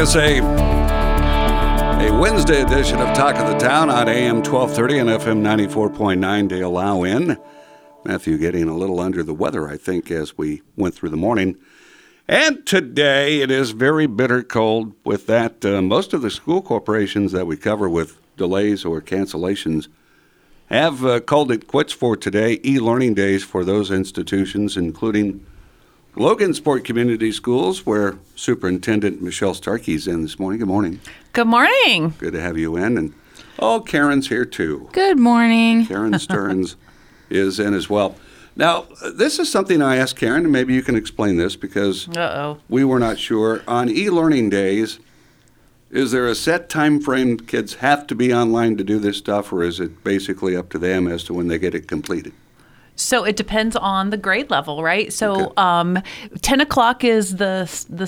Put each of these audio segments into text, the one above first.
Is a a Wednesday edition of Talk of the Town on AM 1230 and FM 94.9 to allow in. Matthew getting a little under the weather, I think, as we went through the morning. And today it is very bitter cold. With that, uh, most of the school corporations that we cover with delays or cancellations have uh, called it quits for today. E learning days for those institutions, including Logansport Community Schools, where Superintendent Michelle Starkey's in this morning. Good morning. Good morning. Good to have you in. And oh, Karen's here too. Good morning. Karen Stearns is in as well. Now, this is something I asked Karen, and maybe you can explain this because Uh-oh. we were not sure. On e-learning days, is there a set time frame kids have to be online to do this stuff, or is it basically up to them as to when they get it completed? So it depends on the grade level, right? So Okay. um, 10 o'clock is the, the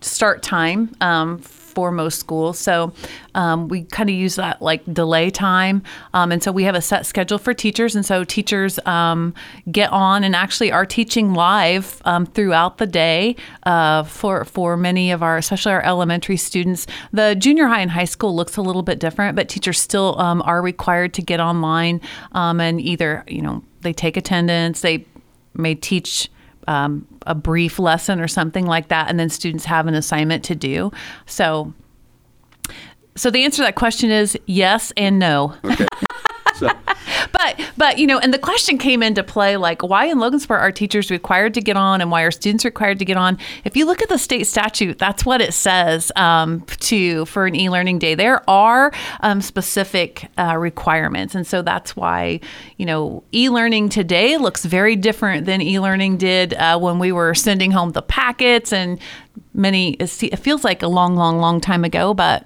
start time um, for most schools. So um, we kind of use that like delay time. Um, and so we have a set schedule for teachers. And so teachers um, get on and actually are teaching live um, throughout the day uh, for, for many of our, especially our elementary students. The junior high and high school looks a little bit different, but teachers still um, are required to get online um, and either, you know, they take attendance, they may teach um, a brief lesson or something like that, and then students have an assignment to do. So, so the answer to that question is yes and no. Okay. so, But but you know, and the question came into play like why in Logansport are teachers required to get on and why are students required to get on? If you look at the state statute, that's what it says um, to for an e-learning day. There are um, specific uh, requirements, and so that's why you know e-learning today looks very different than e-learning did uh, when we were sending home the packets and many. It feels like a long, long, long time ago, but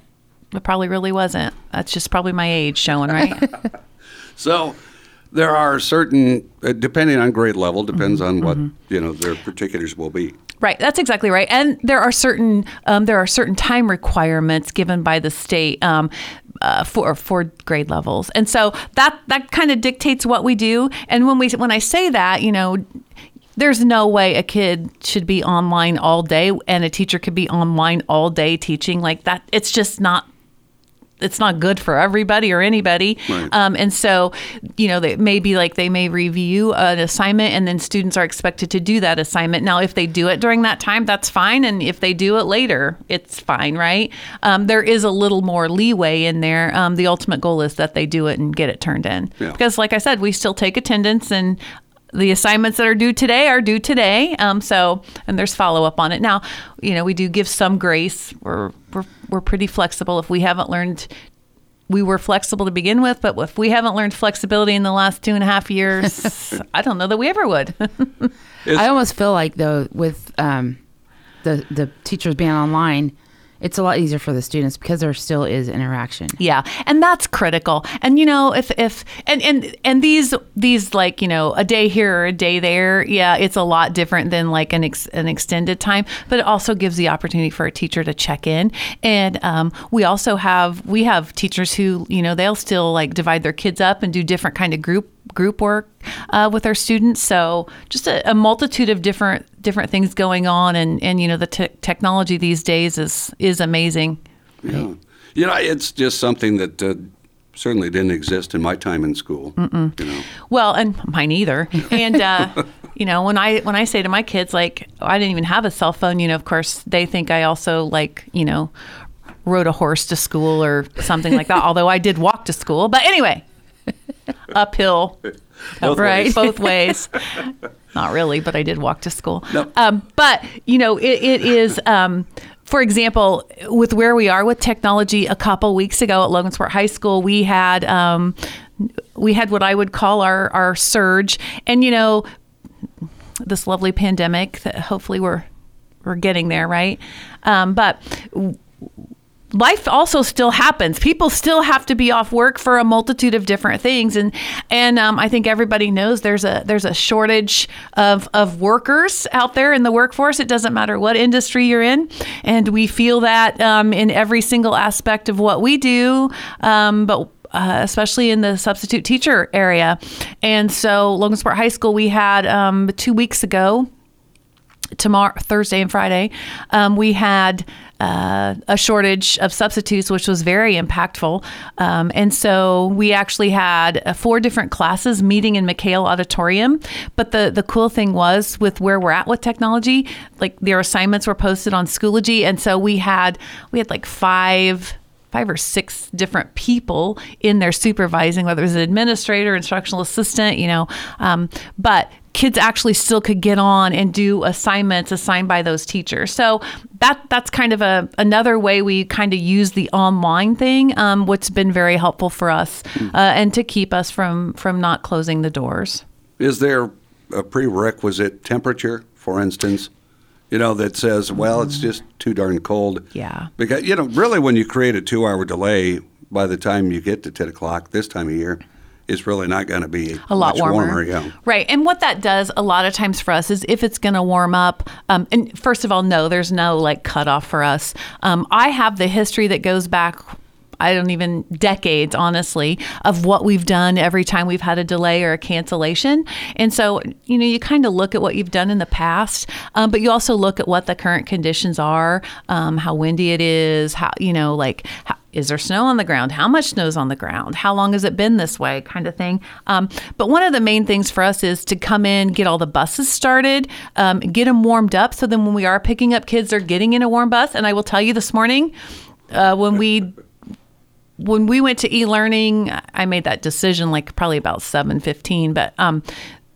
it probably really wasn't. That's just probably my age showing, right? so there are certain, uh, depending on grade level, depends on what you know their particulars will be. Right, that's exactly right. And there are certain um, there are certain time requirements given by the state um, uh, for for grade levels, and so that that kind of dictates what we do. And when we when I say that, you know. There's no way a kid should be online all day and a teacher could be online all day teaching like that. It's just not it's not good for everybody or anybody. Right. Um, and so, you know, they may be like they may review an assignment and then students are expected to do that assignment. Now, if they do it during that time, that's fine. And if they do it later, it's fine, right? Um, there is a little more leeway in there. Um, the ultimate goal is that they do it and get it turned in. Yeah. Because, like I said, we still take attendance and the assignments that are due today are due today. Um, so, and there's follow up on it. Now, you know, we do give some grace. We're, we're, we're pretty flexible. If we haven't learned, we were flexible to begin with, but if we haven't learned flexibility in the last two and a half years, I don't know that we ever would. I almost feel like though with um, the the teachers being online, it's a lot easier for the students because there still is interaction. Yeah, and that's critical. And you know, if if and and and these these like you know a day here or a day there, yeah, it's a lot different than like an ex, an extended time. But it also gives the opportunity for a teacher to check in. And um, we also have we have teachers who you know they'll still like divide their kids up and do different kind of group group work uh, with our students. So just a, a multitude of different different things going on, and and you know the te- technology these days is is amazing. Yeah. You know, it's just something that uh, certainly didn't exist in my time in school. You know, Well, and mine either. And uh, you know, when I when I say to my kids like I didn't even have a cell phone, you know, of course they think I also like you know rode a horse to school or something like that. Although I did walk to school, but anyway, uphill, Both right, ways. both ways. Not really, but I did walk to school. No. Um, but you know, it, it is. Um, for example, with where we are with technology, a couple weeks ago at Logansport High School, we had um, we had what I would call our our surge, and you know. this lovely pandemic that hopefully we're we're getting there, right? Um, but life also still happens. People still have to be off work for a multitude of different things, and and um, I think everybody knows there's a there's a shortage of of workers out there in the workforce. It doesn't matter what industry you're in, and we feel that um, in every single aspect of what we do. Um, but uh, especially in the substitute teacher area. And so, Logansport High School, we had um, two weeks ago, tomorrow, Thursday and Friday, um, we had uh, a shortage of substitutes, which was very impactful. Um, and so we actually had uh, four different classes meeting in McHale Auditorium. But the, the cool thing was with where we're at with technology, like their assignments were posted on Schoology. And so we had, we had like five five or six different people in there supervising, whether it was an administrator, instructional assistant, you know. Um, but kids actually still could get on and do assignments assigned by those teachers. So that that's kind of a another way we kind of use the online thing, um, what's been very helpful for us uh, and to keep us from from not closing the doors. Is there a prerequisite temperature, for instance? You know, that says, well, it's just too darn cold. Yeah. Because, you know, really when you create a two hour delay by the time you get to 10 o'clock this time of year, it's really not going to be a lot much warmer. yeah. Right. And what that does a lot of times for us is if it's going to warm up, um, and first of all, no, there's no like cutoff for us. Um, I have the history that goes back. I don't even decades, honestly, of what we've done every time we've had a delay or a cancellation. And so, you know, you kind of look at what you've done in the past, um, but you also look at what the current conditions are, um, how windy it is, how, you know, like, how, is there snow on the ground? How much snow's on the ground? How long has it been this way? Kind of thing. Um, but one of the main things for us is to come in, get all the buses started, um, get them warmed up. So then when we are picking up kids, they're getting in a warm bus. And I will tell you this morning, uh, when we when we went to e-learning, I made that decision like probably about 7:15, but um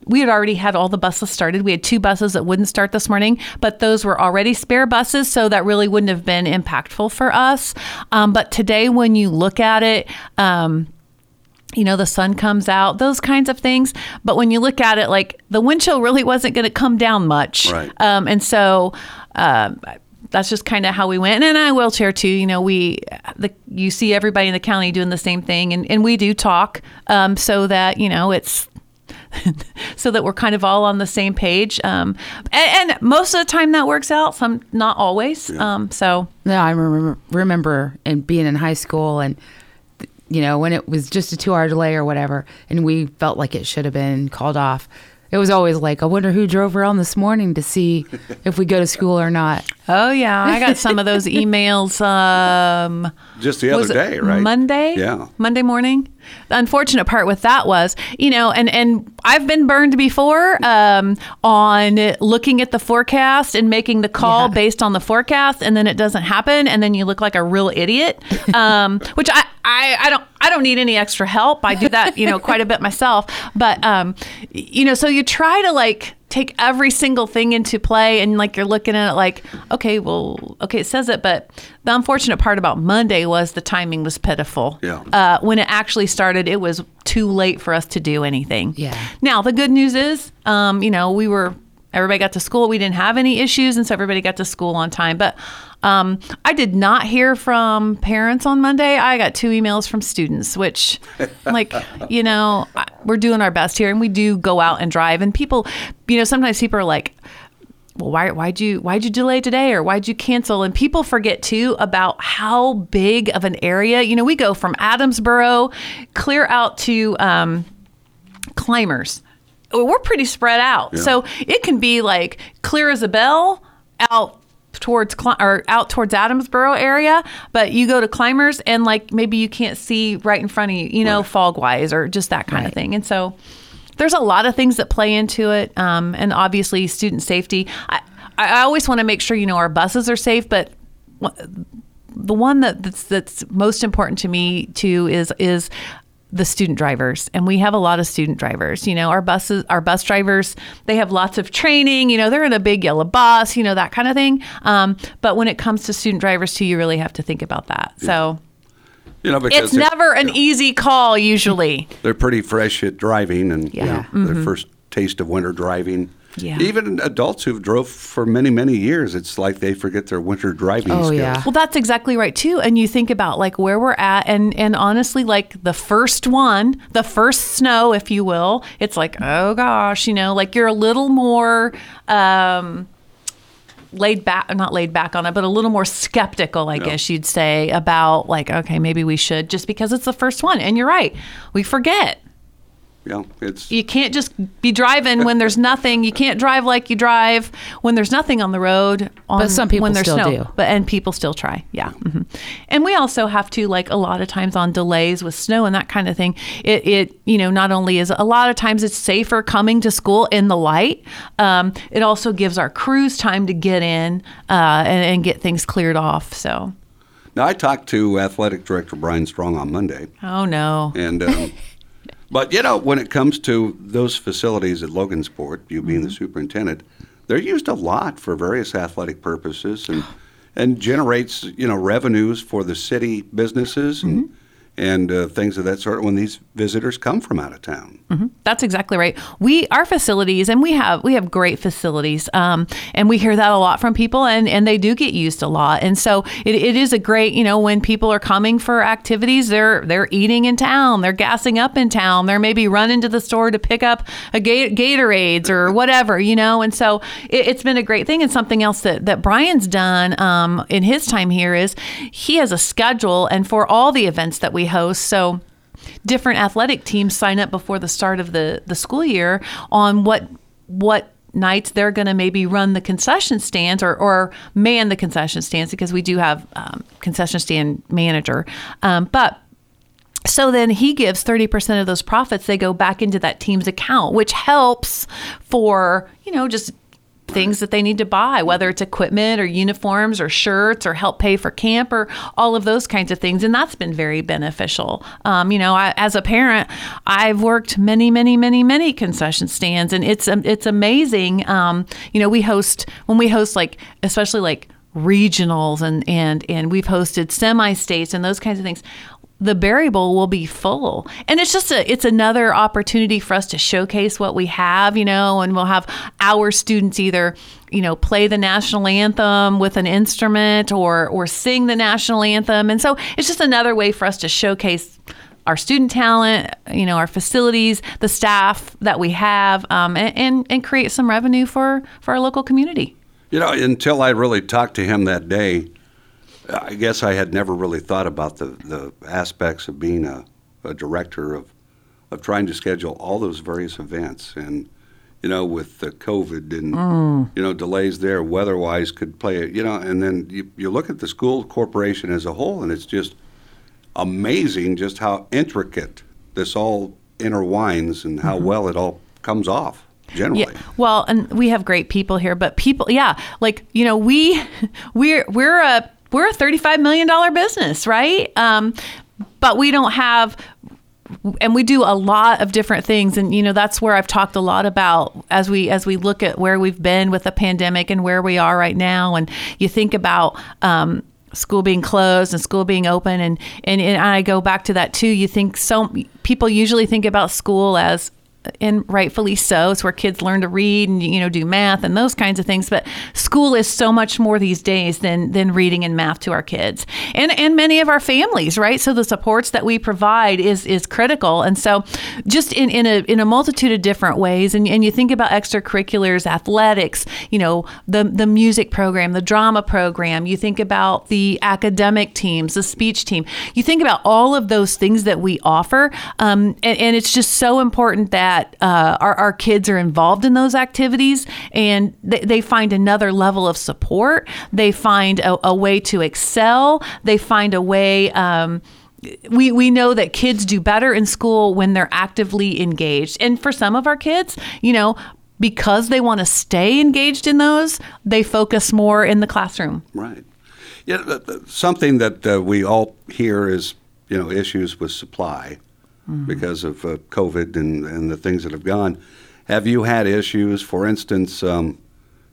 we had already had all the buses started. We had two buses that wouldn't start this morning, but those were already spare buses, so that really wouldn't have been impactful for us. Um, but today, when you look at it, um, you know, the sun comes out, those kinds of things. But when you look at it, like the wind chill really wasn't going to come down much. Right. Um, and so, uh, that's just kind of how we went. And I wheelchair too. You know, we the you see everybody in the county doing the same thing, and, and we do talk um, so that you know it's so that we're kind of all on the same page. Um, and, and most of the time that works out. Some not always. Um, so No, I remember remember and being in high school and you know when it was just a two hour delay or whatever, and we felt like it should have been called off. It was always like, I wonder who drove around this morning to see if we go to school or not. oh yeah, I got some of those emails. Um, Just the other day, right? Monday. Yeah. Monday morning. The unfortunate part with that was, you know, and and I've been burned before um, on looking at the forecast and making the call Yeah. based on the forecast, and then it doesn't happen, and then you look like a real idiot. Um, which I, I I don't I don't need any extra help. I do that, you know, quite a bit myself. But um, you know, so you try to like take every single thing into play and like you're looking at it like okay well okay it says it but the unfortunate part about monday was the timing was pitiful Yeah. uh, when it actually started it was too late for us to do anything Yeah. now the good news is um, you know we were everybody got to school we didn't have any issues and so everybody got to school on time but um, i did not hear from parents on monday i got two emails from students which like you know we're doing our best here and we do go out and drive and people you know sometimes people are like well, why why'd you why'd you delay today or why'd you cancel? And people forget too about how big of an area. You know, we go from Adamsboro clear out to um, Clymers. We're pretty spread out, so it can be like clear as a bell out towards or out towards Adamsboro area, but you go to Clymers and like maybe you can't see right in front of you, you know, fog wise or just that kind of thing. And so there's a lot of things that play into it, um, and obviously student safety. I, I always want to make sure you know our buses are safe, but the one that, that's that's most important to me too is is the student drivers and we have a lot of student drivers you know our buses our bus drivers they have lots of training you know they're in a big yellow bus you know that kind of thing um, but when it comes to student drivers too you really have to think about that so You know, because it's never an easy call usually they're pretty fresh at driving and you Yeah. Mm-hmm. their first taste of winter driving. Yeah. Even adults who've drove for many, many years, it's like they forget their winter driving Oh, skills. yeah. Well, that's exactly right too. And you think about like where we're at, and and honestly, like the first one, the first snow, if you will, it's like oh gosh, you know, like you're a little more. Um, laid back not laid back on it but a little more skeptical i guess you'd say about like okay maybe we should just because it's the first one and you're right we forget Yeah, it's you can't just be driving when there's nothing. You can't drive like you drive when there's nothing on the road. On, But some people when there's still snow. do. But and people still try. Yeah. hmm And we also have to like a lot of times on delays with snow and that kind of thing. It it you know not only is a lot of times it's safer coming to school in the light. Um, it also gives our crews time to get in uh, and, and get things cleared off. So. now. I talked to athletic director Brian Strong on Monday, Oh no. and um, but you know when it comes to those facilities at Logansport, you being the mm-hmm. superintendent, they're used a lot for various athletic purposes and and generates you know revenues for the city businesses and mm-hmm. And uh, things of that sort when these visitors come from out of town. That's exactly right. We our facilities, and we have we have great facilities, um, and we hear that a lot from people, and and they do get used a lot, and so it, it is a great you know when people are coming for activities, they're they're eating in town, they're gassing up in town, they're maybe running to the store to pick up a Ga- Gatorades or whatever, you know, and so it, it's been a great thing. And something else that that Brian's done um, in his time here is he has a schedule, and for all the events that we host, so different athletic teams sign up before the start of the, the school year on what what nights they're going to maybe run the concession stands or, or man the concession stands because we do have um, concession stand manager. Um, but so then he gives 30% of those profits they go back into that team's account which helps for you know just things that they need to buy whether it's equipment or uniforms or shirts or help pay for camp or all of those kinds of things. And that's been very beneficial. Um, you know I, as a parent i've worked many many many many concession stands. And it's um, it's amazing um, you know we host when we host like especially like regionals and and and we've hosted semi states and those kinds of things the Berry Bowl will be full. And it's just a it's another opportunity for us to showcase what we have, you know, and we'll have our students either, you know, play the national anthem with an instrument or or sing the national anthem. And so it's just another way for us to showcase our student talent, you know, our facilities, the staff that we have, um, and, and and create some revenue for for our local community. You know, until I really talked to him that day, I guess I had never really thought about the, the aspects of being a, a director of, of trying to schedule all those various events. And, you know, with the COVID and, mm. you know, delays there, weather wise could play it, you know, and then you, you look at the school corporation as a whole, and it's just amazing just how intricate this all intertwines and how mm-hmm. well it all comes off generally. Yeah. Well, and we have great people here, but people, yeah, like you know, we we're we're a we're a thirty five million dollar business, right? Um, but we don't have. And we do a lot of different things, and you know that's where I've talked a lot about as we as we look at where we've been with the pandemic and where we are right now, and you think about um, school being closed and school being open and, and and I go back to that too you think so people usually think about school as and rightfully so. It's where kids learn to read and you know do math and those kinds of things. But school is so much more these days than than reading and math to our kids and and many of our families right? So the supports that we provide is is critical. And so just in in a in a multitude of different ways. And, and you think about extracurriculars athletics you know the the music program the drama program. You think about the academic teams the speech team. You think about all of those things that we offer um, and, and it's just so important that uh, our, our kids are involved in those activities and they, they find another level of support they find a, a way to excel they find a way um, we, we know that kids do better in school when they're actively engaged. And for some of our kids, you know, because they want to stay engaged in those, they focus more in the classroom. Right. Yeah, th- th- something that uh, we all hear is you know issues with supply because of uh, COVID and, and the things that have gone. Have you had issues, for instance, um,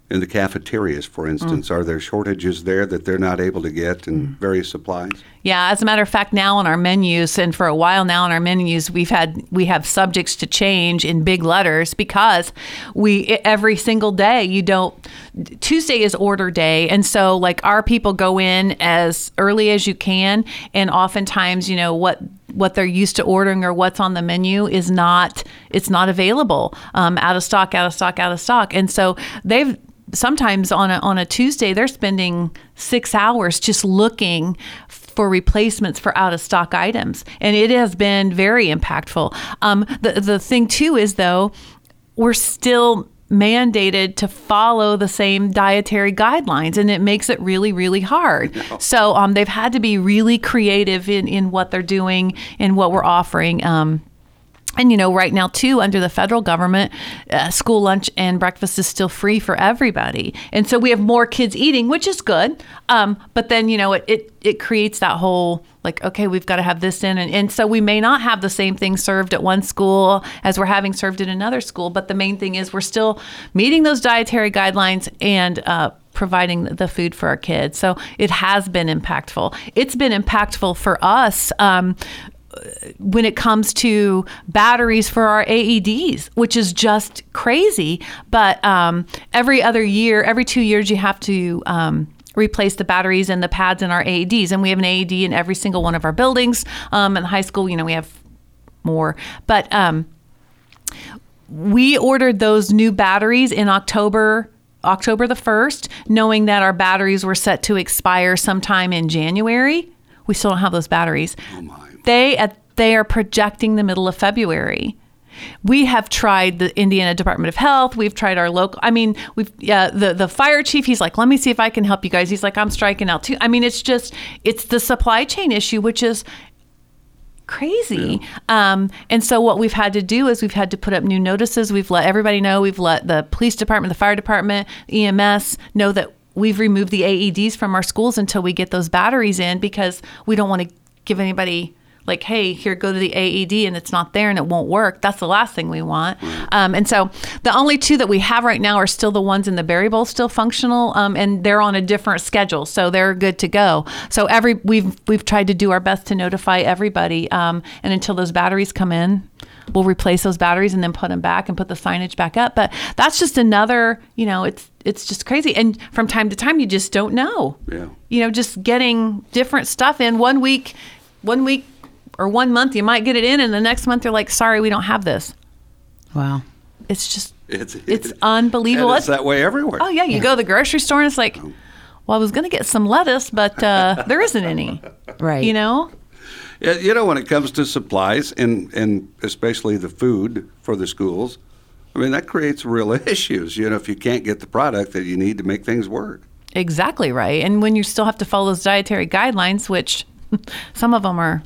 in the cafeterias, for instance, are there shortages there that they're not able to get in various supplies? Yeah, as a matter of fact, now on our menus, and for a while now on our menus, we've had we have subjects to change in big letters because we every single day you don't. Tuesday is order day, and so like our people go in as early as you can, and oftentimes you know what what they're used to ordering or what's on the menu is not it's not available um, out of stock out of stock out of stock. And so they've sometimes on a, on a tuesday they're spending six hours just looking for replacements for out of stock items. And it has been very impactful. Um, the, the thing too is though we're still mandated to follow the same dietary guidelines and it makes it really really hard. So um, they've had to be really creative in, in what they're doing and what we're offering um, and you know, right now too, under the federal government, uh, school lunch and breakfast is still free for everybody, and so we have more kids eating, which is good. Um, but then you know, it, it it creates that whole like, okay, we've got to have this in, and, and so we may not have the same thing served at one school as we're having served at another school. But the main thing is we're still meeting those dietary guidelines and. Uh, providing the food for our kids. So it has been impactful. It's been impactful for us. Um, when it comes to batteries for our AEDs, which is just crazy. But um, every other year, every two years, you have to. Um, replace the batteries and the pads in our AEDs. And we have an AED in every single one of our buildings. Um, in high school, you know, we have more. But um, we ordered those new batteries in October October the 1st, knowing that our batteries were set to expire sometime in January. We still don't have those batteries. Oh. They at they are projecting the middle of February. We have tried the Indiana Department of Health. We've tried our local. I mean, we've yeah. The the fire chief. He's like, let me see if I can help you guys. He's like, I'm striking out too. I mean, it's just it's the supply chain issue, which is crazy. Um, and so what we've had to do is we've had to put up new notices. We've let everybody know. We've let the police department, the fire department, EMS know that we've removed the AEDs from our schools until we get those batteries in because we don't want to give anybody like, hey, here, go to the AED and it's not there and it won't work. That's the last thing we want. Um, and so the only two that we have right now are still the ones in the Berry Bowl still functional, um, and they're on a different schedule, so they're good to go. So every we've we've tried to do our best to notify everybody, um, and until those batteries come in. We'll replace those batteries and then put them back and put the signage back up. But that's just another, you know, it's it's just crazy. And from time to time, you just don't know. Yeah. You know, just getting different stuff in one week, one week or one month you might get it in, and the next month they're like, "Sorry, we don't have this." Wow. It's just It's it's unbelievable. And it's that way everywhere. oh yeah, you go to the grocery store and it's like, well, I was gonna get some lettuce, but uh, there isn't any. Right. You know. Yeah, You know, when it comes to supplies and, and especially the food for the schools, I mean, that creates real issues. You know, if you can't get the product that you need to make things work. Exactly right. And when you still have to follow those dietary guidelines, which some of them are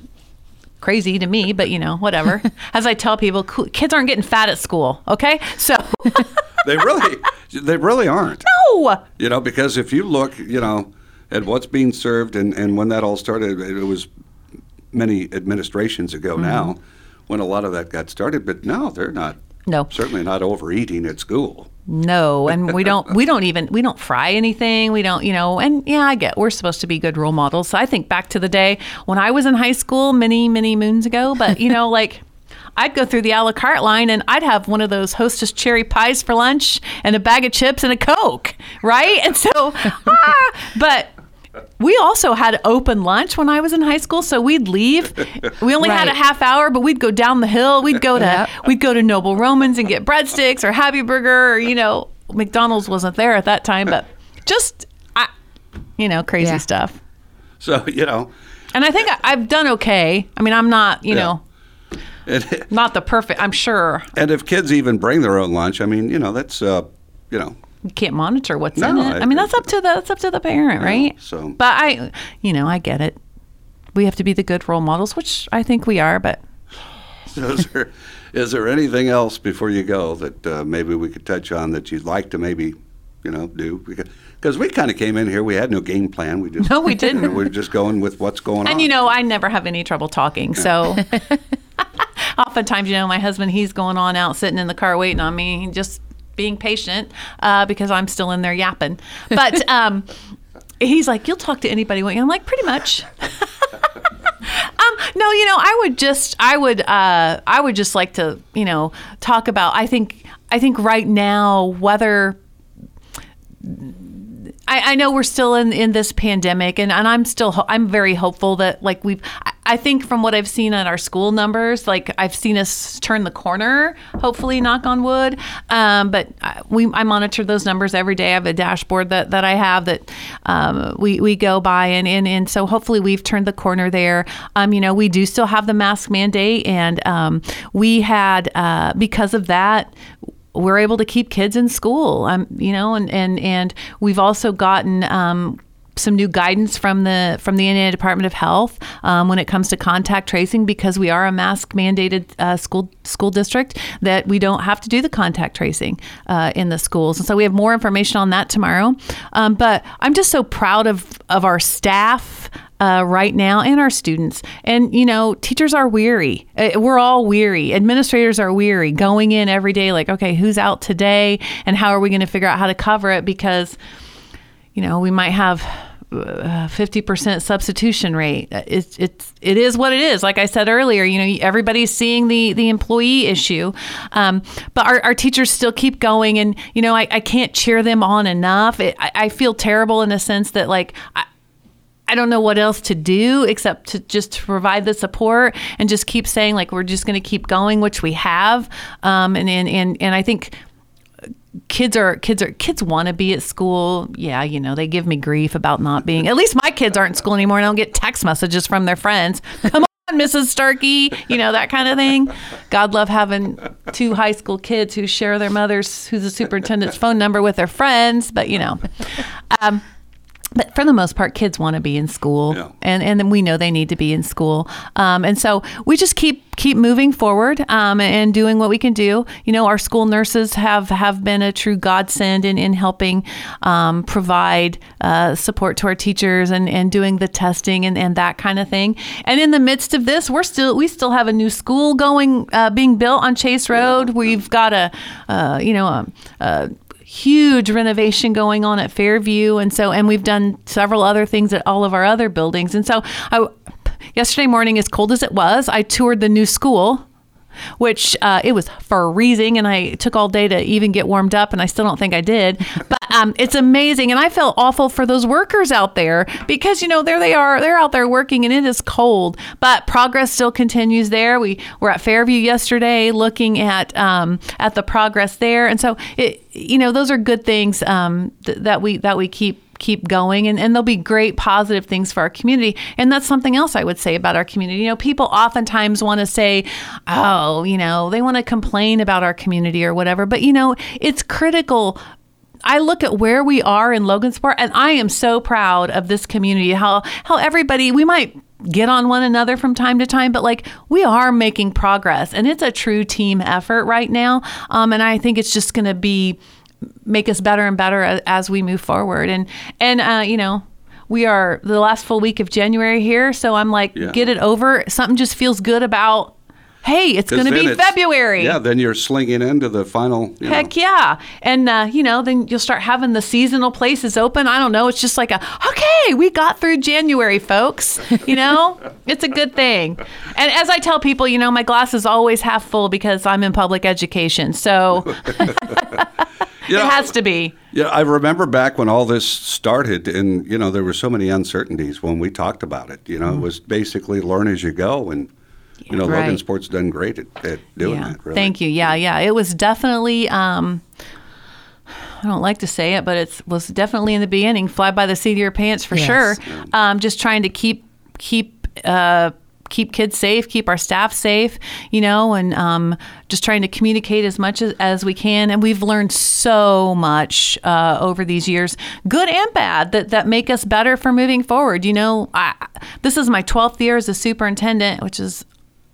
crazy to me, but you know, whatever. As I tell people, co- kids aren't getting fat at school, okay? So, They really, they really aren't. no. You know, because if you look, you know, at what's being served and, and when that all started, it was many administrations ago Mm-hmm. now when a lot of that got started. But no, they're not. No. Certainly not overeating at school. No, and we don't we don't even we don't fry anything. We don't, you know, and yeah, I get we're supposed to be good role models. So I think back to the day when I was in high school many, many moons ago, but you know, like I'd go through the a la carte line and I'd have one of those hostess cherry pies for lunch and a bag of chips and a Coke, right? And so, ah, but we also had open lunch when I was in high school, so we'd leave. We only had a half hour, but we'd go down the hill. We'd go to Yep. we'd go to Noble Roman's and get breadsticks or Happy Burger, or you know, McDonald's wasn't there at that time, but just I, you know, crazy Yeah. stuff. So, you know, And I think I, I've done okay. I mean, I'm not, you Yeah. know, and, not the perfect. I'm sure and if kids even bring their own lunch, I mean, you know, that's, uh, you know, you can't monitor what's in it. I, I- mean, that's up to the that's up to the parent, right? so- but I, you know, I get it. We have to be the good role models, which I think we are. But is there, is there anything else before you go that uh, maybe we could touch on that you'd like to maybe, you know, do? Because we kind of came in here, we had no game plan. We just No, we didn't. we are just going with what's going on. And you know, I never have any trouble talking. So oftentimes, you know, my husband, he's going on out sitting in the car waiting on me. He just being patient uh, because I'm still in there yapping. But um, he's like, "You'll talk to anybody." I'm like, "Pretty much." Um, no, you know, I would just, I would, uh, I would just like to, you know, talk about. I think, I think right now, whether I, I, know we're still in, in this pandemic, and, and I'm still ho- I'm very hopeful that like we've I, I think from what I've seen at our school numbers, like I've seen us turn the corner. Hopefully, knock on wood. Um, but I, we I monitor those numbers every day. I have a dashboard that, that I have that um, we we go by, and, and and so hopefully we've turned the corner there. Um, you know, we do still have the mask mandate, and um, we had uh, because of that we're able to keep kids in school. Um, you know, and and and we've also gotten. Um, some new guidance from the from the Indiana Department of Health um, when it comes to contact tracing because we are a mask mandated uh, school school district that we don't have to do the contact tracing uh, in the schools and so we have more information on that tomorrow. Um, but I'm just so proud of of our staff uh, right now and our students. And, you know, teachers are weary. Uh, we're all weary. Administrators are weary going in every day, like, okay, who's out today and how are we going to figure out how to cover it? Because, you know, we might have. Uh, fifty percent substitution rate. It's it's it is what it is. Like I said earlier, you know everybody's seeing the the employee issue, um, but our, our teachers still keep going, and you know I, I can't cheer them on enough. It, I, I feel terrible in the sense that like I, I don't know what else to do except to just to provide the support and just keep saying like we're just going to keep going, which we have. Um, and, and and and I think kids are kids are kids want to be at school. Yeah, you know they give me grief about not being. At least my kids aren't in school anymore, and I don't get text messages from their friends. Come on, Mrs. Starkey, you know that kind of thing. God love having two high school kids who share their mother's, who's the superintendent's phone number with their friends. But you know. Um, but for the most part, kids want to be in school, yeah. and and then we know they need to be in school, um, and so we just keep keep moving forward um, and doing what we can do. You know, our school nurses have have been a true godsend in in helping um, provide uh, support to our teachers and and doing the testing and, and that kind of thing. And in the midst of this, we're still we still have a new school going uh, being built on Chase Road. We've got a uh, you know a, a huge renovation going on at Fairview, and so and we've done several other things at all of our other buildings. And so, I, yesterday morning, as cold as it was, I toured the new school which uh, it was freezing and I took all day to even get warmed up and I still don't think I did. But um, it's amazing. And I felt awful for those workers out there because, you know, there they are. They're out there working and it is cold. But progress still continues there. We were at Fairview yesterday looking at um, at the progress there. And so, it, you know, those are good things um, th- that we that we keep keep going and, and there'll be great positive things for our community. And that's something else I would say about our community. You know, people oftentimes want to say, oh, you know, they want to complain about our community or whatever. But, you know, it's critical I look at where we are in Logansport and I am so proud of this community how how everybody we might get on one another from time to time but like we are making progress and it's a true team effort right now um, and I think it's just going to be make us better and better as we move forward. And and uh, you know, we are the last full week of January here, so I'm like, yeah. get it over. Something just feels good about. Hey, it's going to be February. Yeah, then you're slinging into the final. Heck know. yeah, and uh, you know, then you'll start having the seasonal places open. I don't know. It's just like a okay, we got through January, folks. You know, it's a good thing. And as I tell people, you know, my glass is always half full because I'm in public education. So. You know, it has to be. Yeah, I remember back when all this started, and you know there were so many uncertainties when we talked about it. You know, mm. it was basically learn as you go, and you know right. Logansport's done great at, at doing yeah. that. Really. Thank you. Yeah, yeah, it was definitely. Um, I don't like to say it, but it was definitely in the beginning. Fly by the seat of your pants for yes. sure. Um, just trying to keep keep uh, keep kids safe, keep our staff safe, you know, and um, just trying to communicate as much as, as, we can. And we've learned so much uh, over these years, good and bad, that, that make us better for moving forward. You know, I, this is my 12th year as a superintendent, which is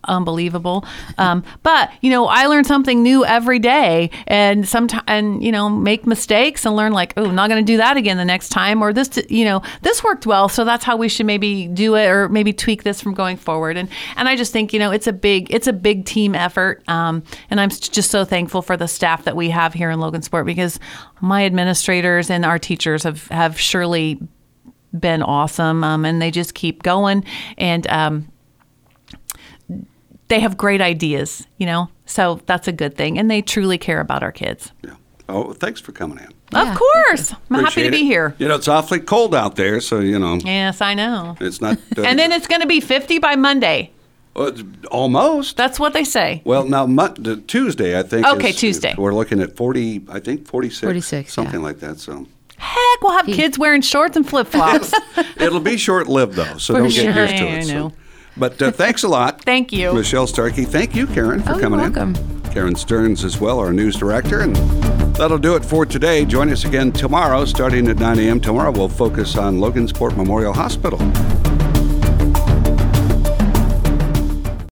unbelievable. Um, but you know, I learn something new every day, and sometimes and you know make mistakes and learn like, oh, I'm not going to do that again the next time, or this you know this worked well, so that's how we should maybe do it, or maybe tweak this from going forward. And and I just think you know it's a big it's a big team effort, um, and I'm just so thankful for the staff that we have here in Logansport because my administrators and our teachers have have surely been awesome, um, and they just keep going and. Um, they have great ideas, you know, so that's a good thing, and they truly care about our kids. Yeah. Oh, thanks for coming in. Yeah, of course, I'm happy to be it. here. You know, it's awfully cold out there, so you know Yes, I know. it's not. Uh, And then it's going to be 50 by Monday. well, it's almost. That's what they say. Well, now Mon- the Tuesday, I think. Okay, is- Tuesday. We're looking at forty. I think forty-six. 46, something yeah. like that. So Heck, we'll have kids wearing shorts and flip flops. it'll be short-lived though, so For don't sure. get used to I it. so. But uh, thanks a lot. Thank you. Michelle Starkey. Thank you, Karen, for Oh, you're coming welcome. in. Karen Stearns as well, our news director. And that'll do it for today. Join us again tomorrow, starting at 9 a.m. Tomorrow, we'll focus on Logansport Memorial Hospital.